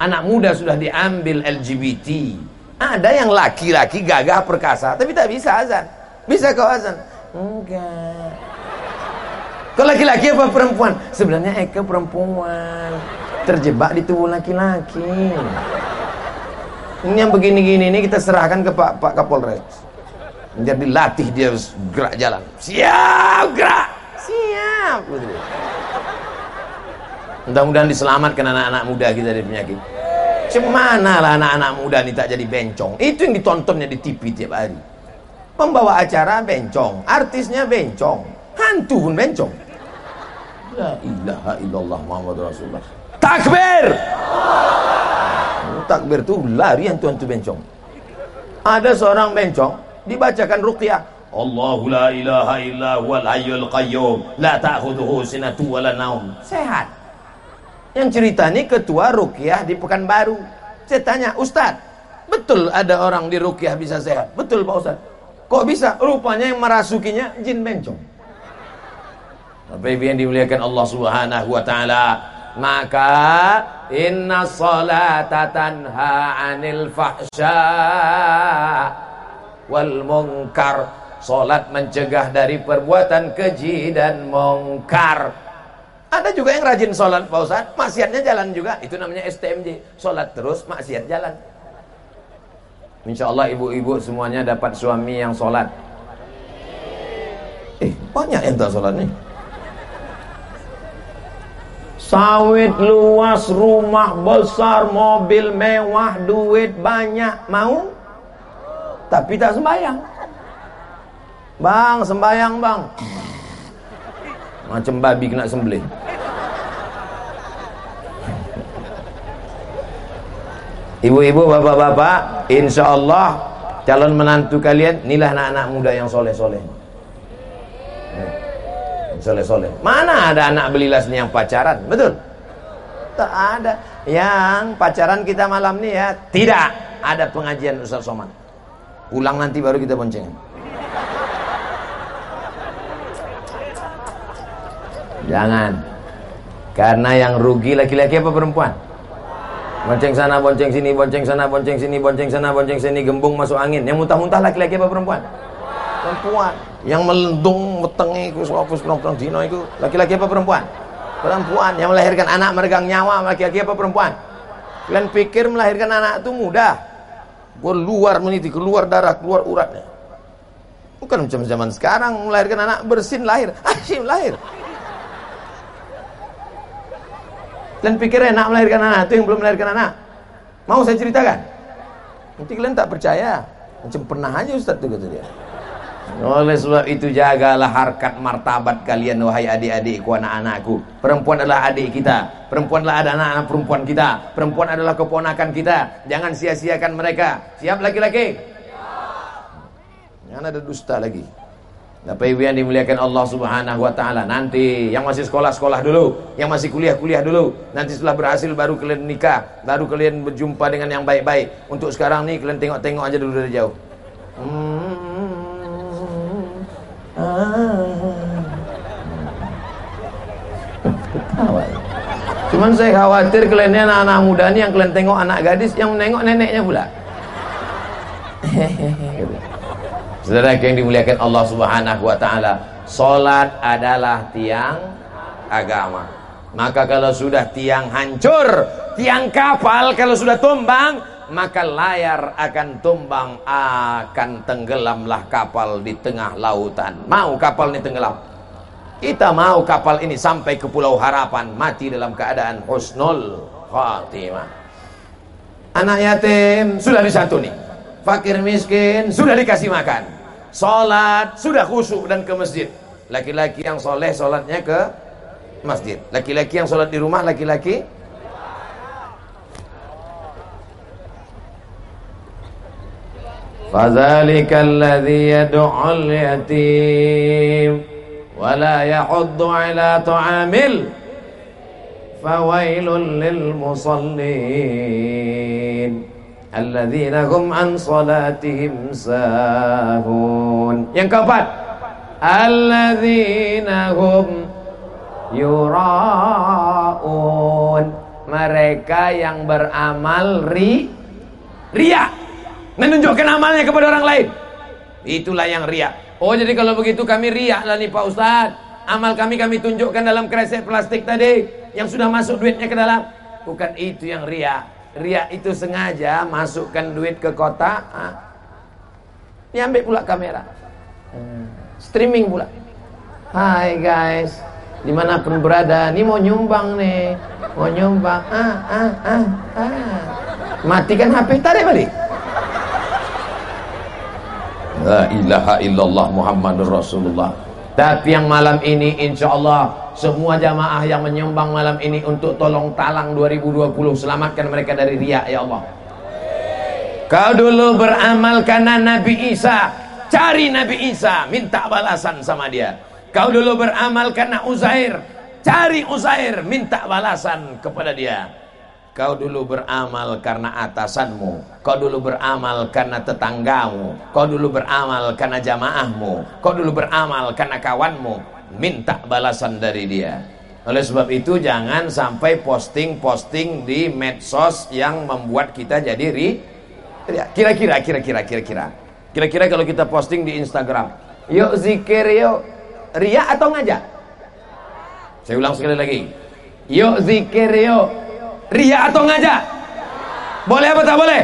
Anak muda sudah diambil LGBT. Ada yang laki-laki gagah perkasa tapi tak bisa azan. Bisa kau azan? Enggak. Kau laki-laki apa perempuan? Sebenarnya Eka perempuan. Terjebak di tubuh laki-laki. Ini yang begini-gini ini kita serahkan ke Pak Pak Kapolres. Biar dilatih dia gerak jalan. Siap gerak. Siap. Mudah-mudahan diselamatkan anak-anak muda kita dari penyakit. Cemana lah anak-anak muda ini tak jadi bencong. Itu yang ditontonnya di TV tiap hari. Pembawa acara bencong, artisnya bencong, hantu pun bencong. La ilaha illallah Muhammad Rasulullah. Takbir! Takbir itu lari hantu-hantu bencong. Ada seorang bencong dibacakan ruqyah. Allahu la ilaha illa huwal hayyul qayyum la ta'khudhuhu sinatu wa la naum. Sehat. Yang cerita ini ketua rukyah di Pekanbaru. Saya tanya, Ustadz, betul ada orang di rukyah bisa sehat? Betul Pak Ustadz. Kok bisa? Rupanya yang merasukinya jin bencong. Ibu yang dimuliakan Allah Subhanahu wa taala, maka inna salata tanha 'anil fahsya wal munkar. Salat mencegah dari perbuatan keji dan mungkar. Ada juga yang rajin sholat Pak Ustaz, maksiatnya jalan juga. Itu namanya STMJ. Sholat terus, maksiat jalan. Insya Allah ibu-ibu semuanya dapat suami yang sholat. Eh, banyak yang tak sholat nih. Sawit luas, rumah besar, mobil mewah, duit banyak. Mau? Tapi tak sembayang. Bang, sembayang bang. Macam babi kena sembelih. Ibu-ibu, bapak-bapak, insya Allah calon menantu kalian inilah anak-anak muda yang soleh-soleh. Soleh-soleh. Mana ada anak belilas nih yang pacaran? Betul? Tak ada. Yang pacaran kita malam nih ya, tidak ada pengajian Ustaz Somad. Pulang nanti baru kita boncengin. Jangan. Karena yang rugi laki-laki apa perempuan? Bonceng sana, bonceng sini, bonceng sana, bonceng sini, bonceng sana, bonceng sini, gembung masuk angin. Yang muntah-muntah laki-laki apa perempuan? Perempuan. Yang melendung metengi ku sopus perempuan dino itu laki-laki apa perempuan? Perempuan. Yang melahirkan anak meregang nyawa laki-laki apa perempuan? Kalian pikir melahirkan anak itu mudah? Keluar meniti, keluar darah, keluar uratnya. Bukan macam zaman sekarang melahirkan anak bersin lahir, asyim lahir. Kalian pikir enak melahirkan anak itu yang belum melahirkan anak? Mau saya ceritakan? Nanti kalian tak percaya. Macam pernah aja Ustaz itu kata dia. Oleh sebab itu jagalah harkat martabat kalian wahai adik-adikku anak-anakku. Perempuan adalah adik kita. Perempuan adalah ada anak-anak perempuan kita. Perempuan adalah keponakan kita. Jangan sia-siakan mereka. Siap laki-laki? Jangan ada dusta lagi. Bapak Ibu yang dimuliakan Allah Subhanahu wa taala. Nanti yang masih sekolah-sekolah dulu, yang masih kuliah-kuliah dulu. Nanti setelah berhasil baru kalian nikah, baru kalian berjumpa dengan yang baik-baik. Untuk sekarang nih kalian tengok-tengok aja dulu dari jauh. Cuman saya khawatir kalian anak-anak muda ini yang kalian tengok anak gadis yang menengok neneknya pula. Saudara yang dimuliakan Allah Subhanahu wa taala, salat adalah tiang agama. Maka kalau sudah tiang hancur, tiang kapal kalau sudah tumbang, maka layar akan tumbang, akan tenggelamlah kapal di tengah lautan. Mau kapal ini tenggelam? Kita mau kapal ini sampai ke pulau harapan, mati dalam keadaan husnul khatimah. Anak yatim sudah disantuni. Fakir miskin sudah dikasih makan. Sholat sudah khusyuk dan ke masjid. Laki-laki yang soleh sholatnya ke masjid. Laki-laki yang sholat di rumah laki-laki فذلك الذي يدعو اليتيم ولا يحض على طعام فويل للمصلين alladzina hum an sahun. Yang keempat. Alladzina hum yuraun. Mereka yang beramal ri ria menunjukkan amalnya kepada orang lain. Itulah yang ria oh jadi kalau begitu kami ria lah nih Pak Ustadz amal kami kami tunjukkan dalam kresek plastik tadi. Yang sudah masuk duitnya ke dalam. Bukan itu yang ria Ria itu sengaja masukkan duit ke kota, ah, diambil pula kamera, streaming pula. Hai guys, di mana pun berada, ini mau nyumbang nih, mau nyumbang, ah ah ah ah, matikan HP tarik balik. La ilaha illallah Muhammadur Rasulullah. Tapi yang malam ini insya Allah semua jamaah yang menyumbang malam ini untuk tolong talang 2020 selamatkan mereka dari riak ya Allah. Kau dulu beramal karena Nabi Isa. Cari Nabi Isa minta balasan sama dia. Kau dulu beramal karena Uzair. Cari Uzair minta balasan kepada dia Kau dulu beramal karena atasanmu. Kau dulu beramal karena tetanggamu. Kau dulu beramal karena jamaahmu. Kau dulu beramal karena kawanmu. Minta balasan dari dia. Oleh sebab itu jangan sampai posting-posting di medsos yang membuat kita jadi ri kira-kira kira-kira kira-kira. Kira-kira kalau kita posting di Instagram yuk zikir yuk. Ria atau ngajak? Saya ulang sekali lagi. Yuk zikir yuk ria atau ngajak? Boleh apa tak boleh?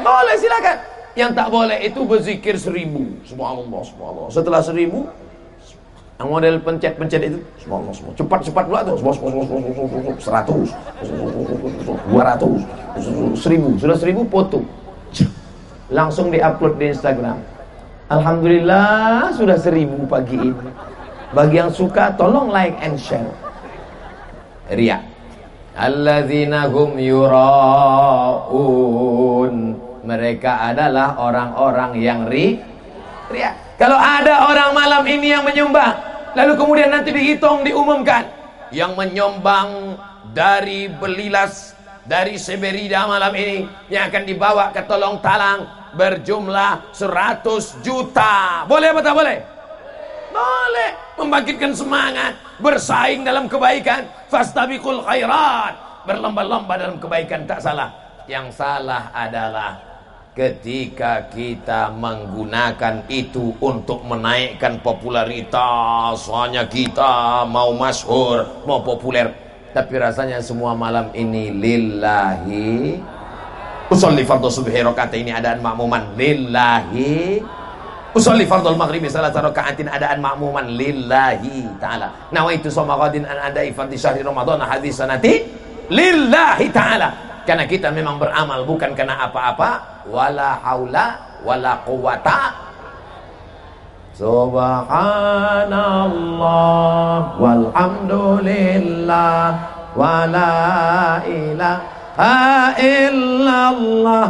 Boleh silakan. Yang tak boleh itu berzikir seribu. Subhanallah subhanallah. Setelah seribu yang model pencet-pencet itu semua semua cepat-cepat pula tuh seratus. Dua ratus. Seribu. Sudah seribu foto langsung diupload di Instagram. Alhamdulillah sudah seribu pagi ini. Bagi yang suka tolong like and share. Ria alladzina hum yuraun mereka adalah orang-orang yang ri ria kalau ada orang malam ini yang menyumbang, lalu kemudian nanti dihitung, diumumkan, yang menyumbang dari Belilas, dari Seberida malam ini, yang akan dibawa ke Tolong Talang, berjumlah 100 juta. Boleh apa tak boleh? Boleh. Membangkitkan semangat. Bersaing dalam kebaikan. Fastabiqul khairat berlomba-lomba dalam kebaikan tak salah. Yang salah adalah ketika kita menggunakan itu untuk menaikkan popularitas. Hanya kita mau masyhur mau populer. Tapi rasanya semua malam ini lillahi. Usolli fardhu subhi rakaat ini adaan makmuman. Lillahi Usolli fardul maghribi salat rakaatin adaan makmuman lillahi taala. Nawaitu shoma ghadin an adai fardhi syahri ramadan hadis sanati lillahi taala. Karena kita memang beramal bukan karena apa-apa, wala haula wala quwata Subhanallah walhamdulillah wala ilaha illallah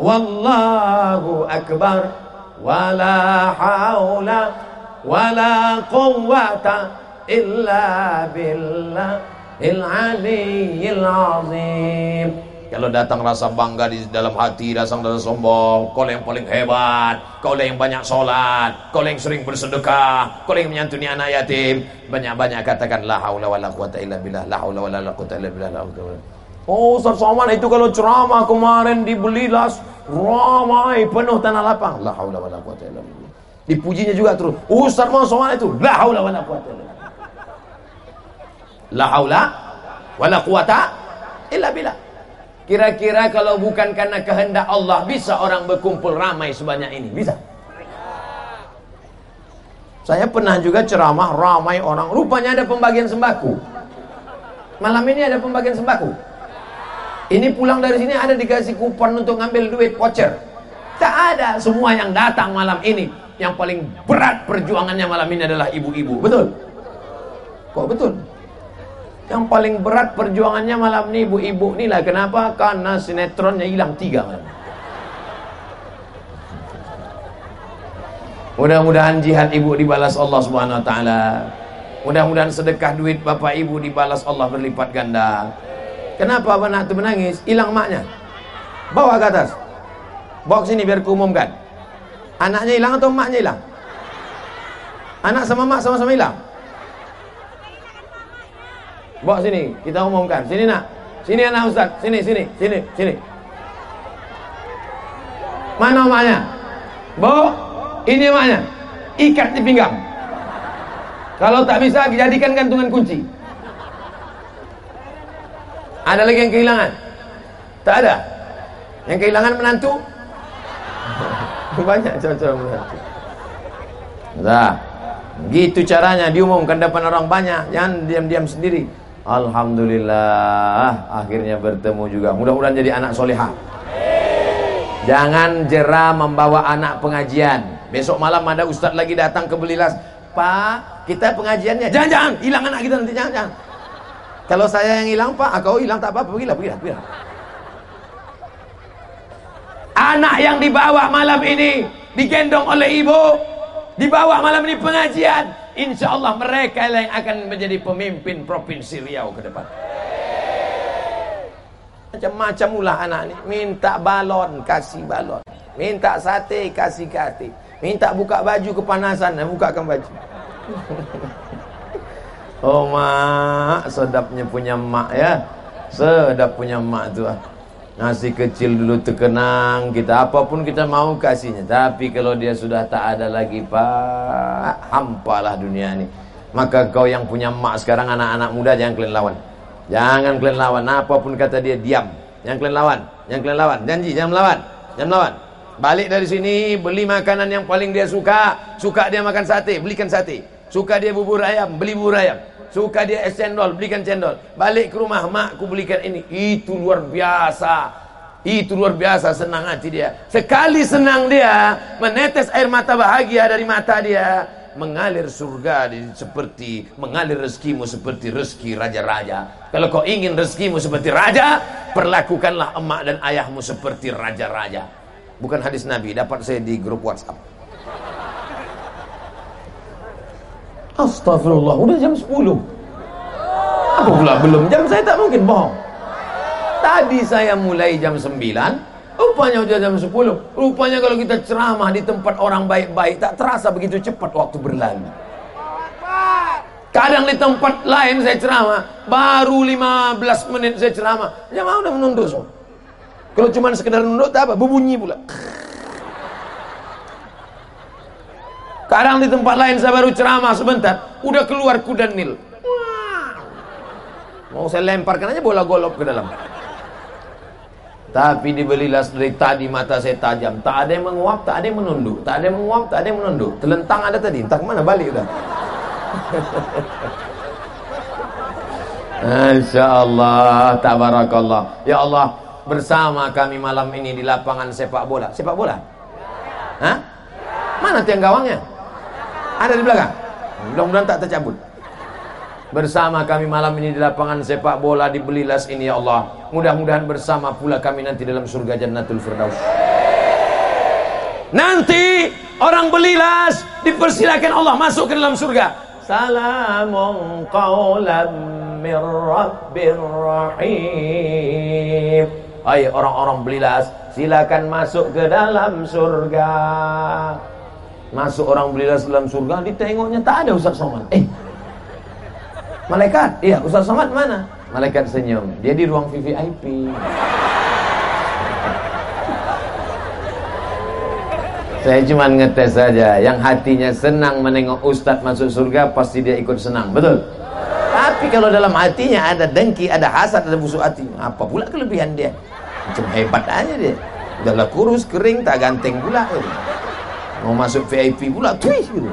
wallahu akbar wala haula wala quwwata illa billahil aliyyil azim. Kalau datang rasa bangga di dalam hati, datang rasa sombong, kau yang paling hebat, kau yang banyak sholat, kau yang sering bersedekah, kau yang menyantuni anak yatim, banyak-banyak katakan la haula wala quwata illa billah, la haula wala quwata illa billah, la haula Oh Ustaz Somad itu kalau ceramah kemarin di Belilas ramai penuh tanah lapang. La haula wala quwata illa billah. Dipujinya juga terus. Ustaz mau soal itu. La haula wala quwata illa. La haula wala quwata illa billah. Kira-kira kalau bukan karena kehendak Allah bisa orang berkumpul ramai sebanyak ini? Bisa? Saya pernah juga ceramah ramai orang. Rupanya ada pembagian sembako. Malam ini ada pembagian sembako. Ini pulang dari sini ada dikasih kupon untuk ngambil duit voucher. Tak ada. Semua yang datang malam ini. Yang paling berat perjuangannya malam ini adalah ibu-ibu. Betul? Kok betul? Yang paling berat perjuangannya malam ini ibu-ibu inilah. Kenapa? Karena sinetronnya hilang tiga malam. Mudah-mudahan jihad ibu dibalas Allah Subhanahu wa taala. Mudah-mudahan sedekah duit bapak ibu dibalas Allah berlipat ganda. Kenapa anak itu menangis? Hilang maknya. Bawa ke atas. Bawa ke sini biar kuumumkan. Anaknya hilang atau maknya hilang? Anak sama mak sama-sama hilang. Bawa sini, kita umumkan. Sini nak. Sini anak ustaz. Sini, sini, sini, sini. Mana maknya? Bawa. Ini maknya. Ikat di pinggang. Kalau tak bisa, jadikan gantungan kunci. Ada lagi yang kehilangan? Tak ada. Yang kehilangan menantu? Banyak cowok-cowok menantu. Nah, gitu caranya diumumkan depan orang banyak. Jangan diam-diam sendiri. Alhamdulillah, akhirnya bertemu juga. Mudah-mudahan jadi anak soleha. Jangan jera membawa anak pengajian. Besok malam ada ustaz lagi datang ke Belilas. Pak, kita pengajiannya. Jangan-jangan, hilang anak kita nanti. Jangan-jangan. Kalau saya yang hilang pak, ah, kau hilang tak apa-apa, pergilah, pergilah, pergilah. Anak yang dibawa malam ini digendong oleh ibu, dibawa malam ini pengajian, insya Allah mereka yang akan menjadi pemimpin provinsi Riau ke depan. Macam-macam ulah anak ini, minta balon, kasih balon, minta sate, kasih sate, minta buka baju kepanasan, bukakan baju. Oh mak, sedapnya punya mak ya. Sedap punya mak tu ah. Nasi kecil dulu terkenang kita apa pun kita mau kasihnya. Tapi kalau dia sudah tak ada lagi pak, hampalah dunia ini. Maka kau yang punya mak sekarang anak-anak muda jangan kalian lawan. Jangan kalian lawan. Apa pun kata dia diam. Jangan kalian lawan. Jangan kalian lawan. Janji jangan melawan. Jangan melawan. Balik dari sini beli makanan yang paling dia suka. Suka dia makan sate, belikan sate. Suka dia bubur ayam, beli bubur ayam. Suka dia es cendol, belikan cendol. Balik ke rumah, mak, ku belikan ini. Itu luar biasa. Itu luar biasa senang hati dia. Sekali senang dia, menetes air mata bahagia dari mata dia. Mengalir surga seperti, mengalir rezekimu seperti rezeki raja-raja. Kalau kau ingin rezekimu seperti raja, perlakukanlah emak dan ayahmu seperti raja-raja. Bukan hadis Nabi, dapat saya di grup WhatsApp. Astagfirullah, udah jam 10. Apa pula belum jam? Saya tak mungkin bohong. Tadi saya mulai jam 9, rupanya udah jam 10. Rupanya kalau kita ceramah di tempat orang baik-baik, tak terasa begitu cepat waktu berlalu. Kadang di tempat lain saya ceramah, baru 15 menit saya ceramah, jamaah udah menunduk semua. Kalau cuma sekedar nunduk, tak apa, berbunyi pula. Kadang di tempat lain saya baru ceramah sebentar, udah keluar kuda nil. Mau saya lemparkan aja bola golop ke dalam. Tapi dibelilah dari tadi mata saya tajam. Tak ada yang menguap, tak ada yang menunduk. Tak ada yang menguap, tak ada yang menunduk. Telentang ada tadi, entah ke mana balik dah. Insya Allah, tabarakallah. Ya Allah, bersama kami malam ini di lapangan sepak bola. Sepak bola? Hah? Mana tiang gawangnya? Ada di belakang. Mudah-mudahan tak tercabut. Bersama kami malam ini di lapangan sepak bola di Belilas ini ya Allah. Mudah-mudahan bersama pula kami nanti dalam surga Jannatul Firdaus. Nanti orang Belilas dipersilakan Allah masuk ke dalam surga. Salamun qawlam mir rabbir rahim. Hai orang-orang Belilas, silakan masuk ke dalam surga. Masuk orang Belilas dalam surga, ditengoknya tak ada Ustaz Somad. Eh, Malaikat, iya Ustaz Somad mana? Malaikat senyum, dia di ruang VVIP. Saya cuma ngetes saja, yang hatinya senang menengok Ustadz masuk surga pasti dia ikut senang, betul? Tapi kalau dalam hatinya ada dengki, ada hasad, ada busuk hati, apa pula kelebihan dia? Macam hebat aja dia. Udahlah kurus, kering, tak ganteng pula Mau masuk VIP pula, twist gitu.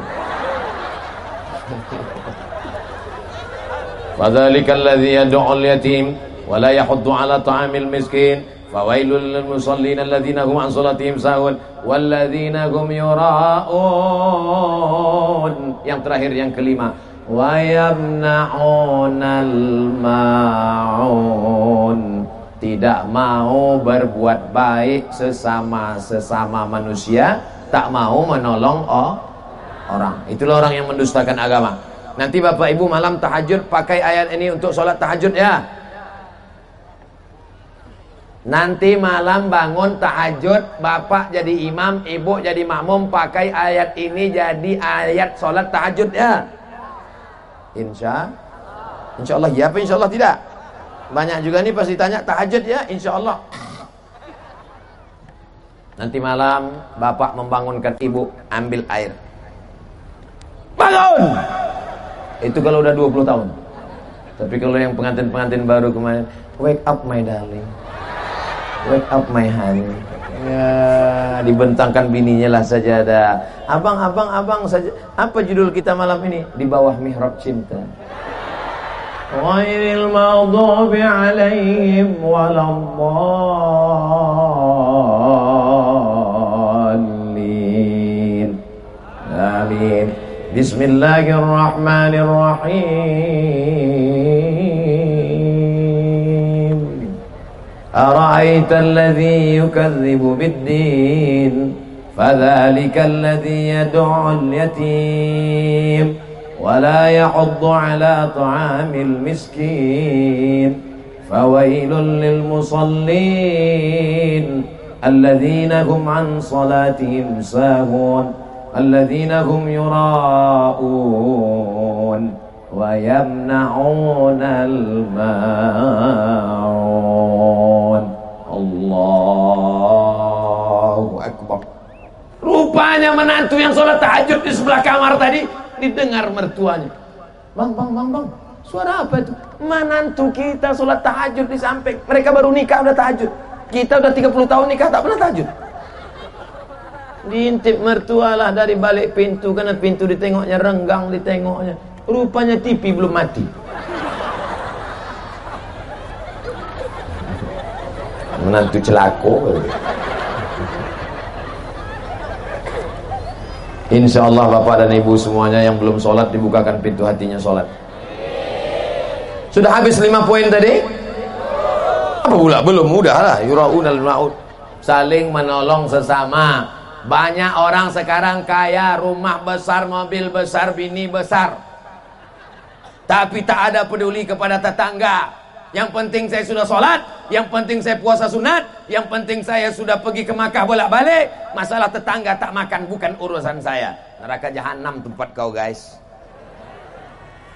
فذلك الذي يدعو اليتيم ولا يحض على طعام المسكين فويل للمصلين الذين هم عن صلاتهم ساهون والذين هم يراءون yang terakhir yang kelima wa yamna'unal ma'un tidak mau berbuat baik sesama sesama manusia tak mau menolong oh, orang itulah orang yang mendustakan agama Nanti Bapak Ibu malam tahajud pakai ayat ini untuk sholat tahajud ya. Nanti malam bangun tahajud, Bapak jadi imam, Ibu jadi makmum pakai ayat ini jadi ayat sholat tahajud ya. Insya Insya Allah ya apa insya Allah tidak? Banyak juga nih pasti tanya tahajud ya insya Allah. Nanti malam Bapak membangunkan Ibu ambil air. Bangun! Itu kalau udah 20 tahun. Tapi kalau yang pengantin-pengantin baru kemarin, wake up my darling. Wake up my honey. Ya, dibentangkan bininya lah saja ada. Abang, abang, abang saja. Apa judul kita malam ini? Di bawah mihrab cinta. Ghairil maghdubi alaihim waladdallin. Amin. بسم الله الرحمن الرحيم. أرأيت الذي يكذب بالدين؟ فذلك الذي يدعو اليتيم. ولا يحض على طعام المسكين. فويل للمصلين. الذين هم عن صلاتهم ساهون. الذين هم يراءون ويمنعون الماعون الله أكبر Rupanya menantu yang sholat tahajud di sebelah kamar tadi didengar mertuanya. Bang, bang, bang, bang. Suara apa itu? Menantu kita sholat tahajud di samping. Mereka baru nikah udah tahajud. Kita udah 30 tahun nikah tak pernah tahajud. Diintip mertua lah dari balik pintu karena pintu ditengoknya renggang ditengoknya. Rupanya TV belum mati. Menantu celako. Insya Allah Bapak dan Ibu semuanya yang belum sholat dibukakan pintu hatinya sholat. Sudah habis lima poin tadi? Apa pula? Belum, mudah lah. Yura'unal ma'ud. Saling menolong sesama banyak orang sekarang kaya, rumah besar, mobil besar, bini besar. Tapi tak ada peduli kepada tetangga. Yang penting saya sudah sholat, yang penting saya puasa sunat, yang penting saya sudah pergi ke Makkah bolak-balik. Masalah tetangga tak makan bukan urusan saya. Neraka jahanam tempat kau guys.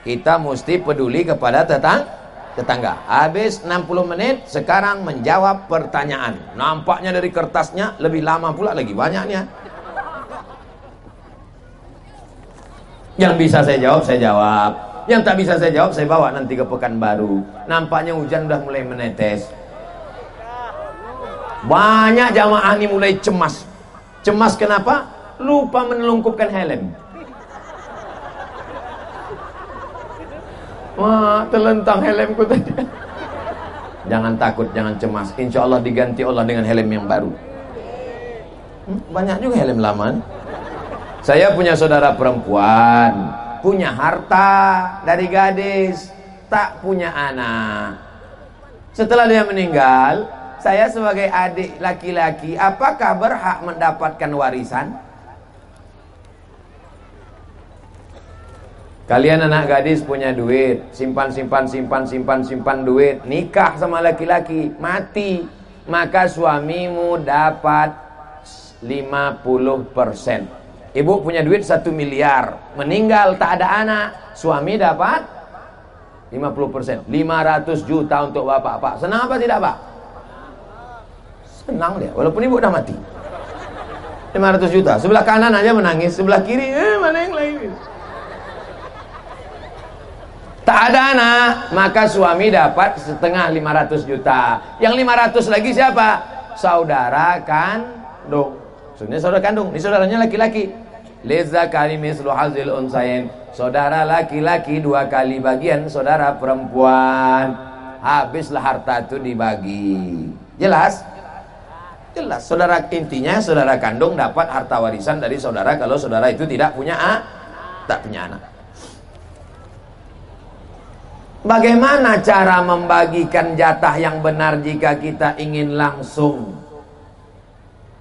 Kita mesti peduli kepada tetang tetangga. Habis 60 menit, sekarang menjawab pertanyaan. Nampaknya dari kertasnya lebih lama pula lagi banyaknya. Yang bisa saya jawab, saya jawab. Yang tak bisa saya jawab, saya bawa nanti ke Pekanbaru. Nampaknya hujan udah mulai menetes. Banyak jamaah ini mulai cemas. Cemas kenapa? Lupa menelungkupkan helm. Wah, terlentang helmku tadi. Jangan takut, jangan cemas. Insya Allah diganti Allah dengan helm yang baru. Hmm, banyak juga helm lama. Saya punya saudara perempuan, punya harta dari gadis, tak punya anak. Setelah dia meninggal, saya sebagai adik laki-laki, apakah berhak mendapatkan warisan? Kalian anak gadis punya duit, simpan simpan simpan simpan simpan duit, nikah sama laki-laki, mati, maka suamimu dapat 50%. Ibu punya duit 1 miliar, meninggal tak ada anak, suami dapat 50%. 500 juta untuk bapak, Pak. Senang apa tidak, Pak? Senang dia, walaupun ibu udah mati. 500 juta. Sebelah kanan aja menangis, sebelah kiri, eh mana yang lain? Tak ada anak, maka suami dapat setengah 500 juta. Yang 500 lagi siapa? Saudara kandung. Sebenarnya saudara kandung, ini saudaranya laki-laki. Leza kali mislu hazil unsayin. Saudara laki-laki dua kali bagian saudara perempuan. Habislah harta itu dibagi. Jelas? Jelas, saudara intinya saudara kandung dapat harta warisan dari saudara kalau saudara itu tidak punya a, tak punya anak. Bagaimana cara membagikan jatah yang benar jika kita ingin langsung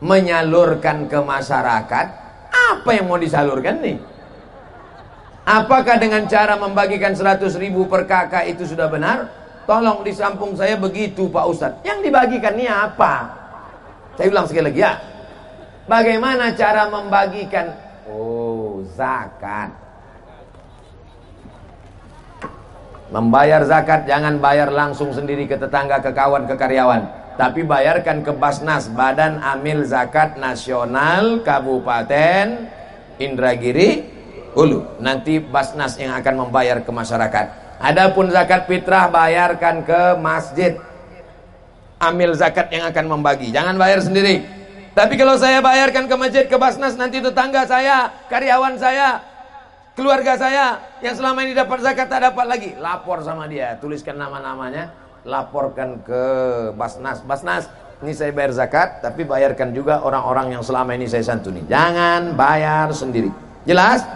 menyalurkan ke masyarakat? Apa yang mau disalurkan nih? Apakah dengan cara membagikan 100 ribu per kakak itu sudah benar? Tolong di sampung saya begitu Pak Ustadz. Yang dibagikan ini apa? Saya ulang sekali lagi ya. Bagaimana cara membagikan? Oh, zakat. Membayar zakat jangan bayar langsung sendiri ke tetangga, ke kawan, ke karyawan. Tapi bayarkan ke Basnas, Badan Amil Zakat Nasional Kabupaten Indragiri Hulu. Nanti Basnas yang akan membayar ke masyarakat. Adapun zakat fitrah bayarkan ke masjid amil zakat yang akan membagi. Jangan bayar sendiri. Tapi kalau saya bayarkan ke masjid, ke Basnas, nanti tetangga saya, karyawan saya, keluarga saya yang selama ini dapat zakat tak dapat lagi. Lapor sama dia, tuliskan nama-namanya, laporkan ke Basnas. Basnas, ini saya bayar zakat, tapi bayarkan juga orang-orang yang selama ini saya santuni. Jangan bayar sendiri. Jelas?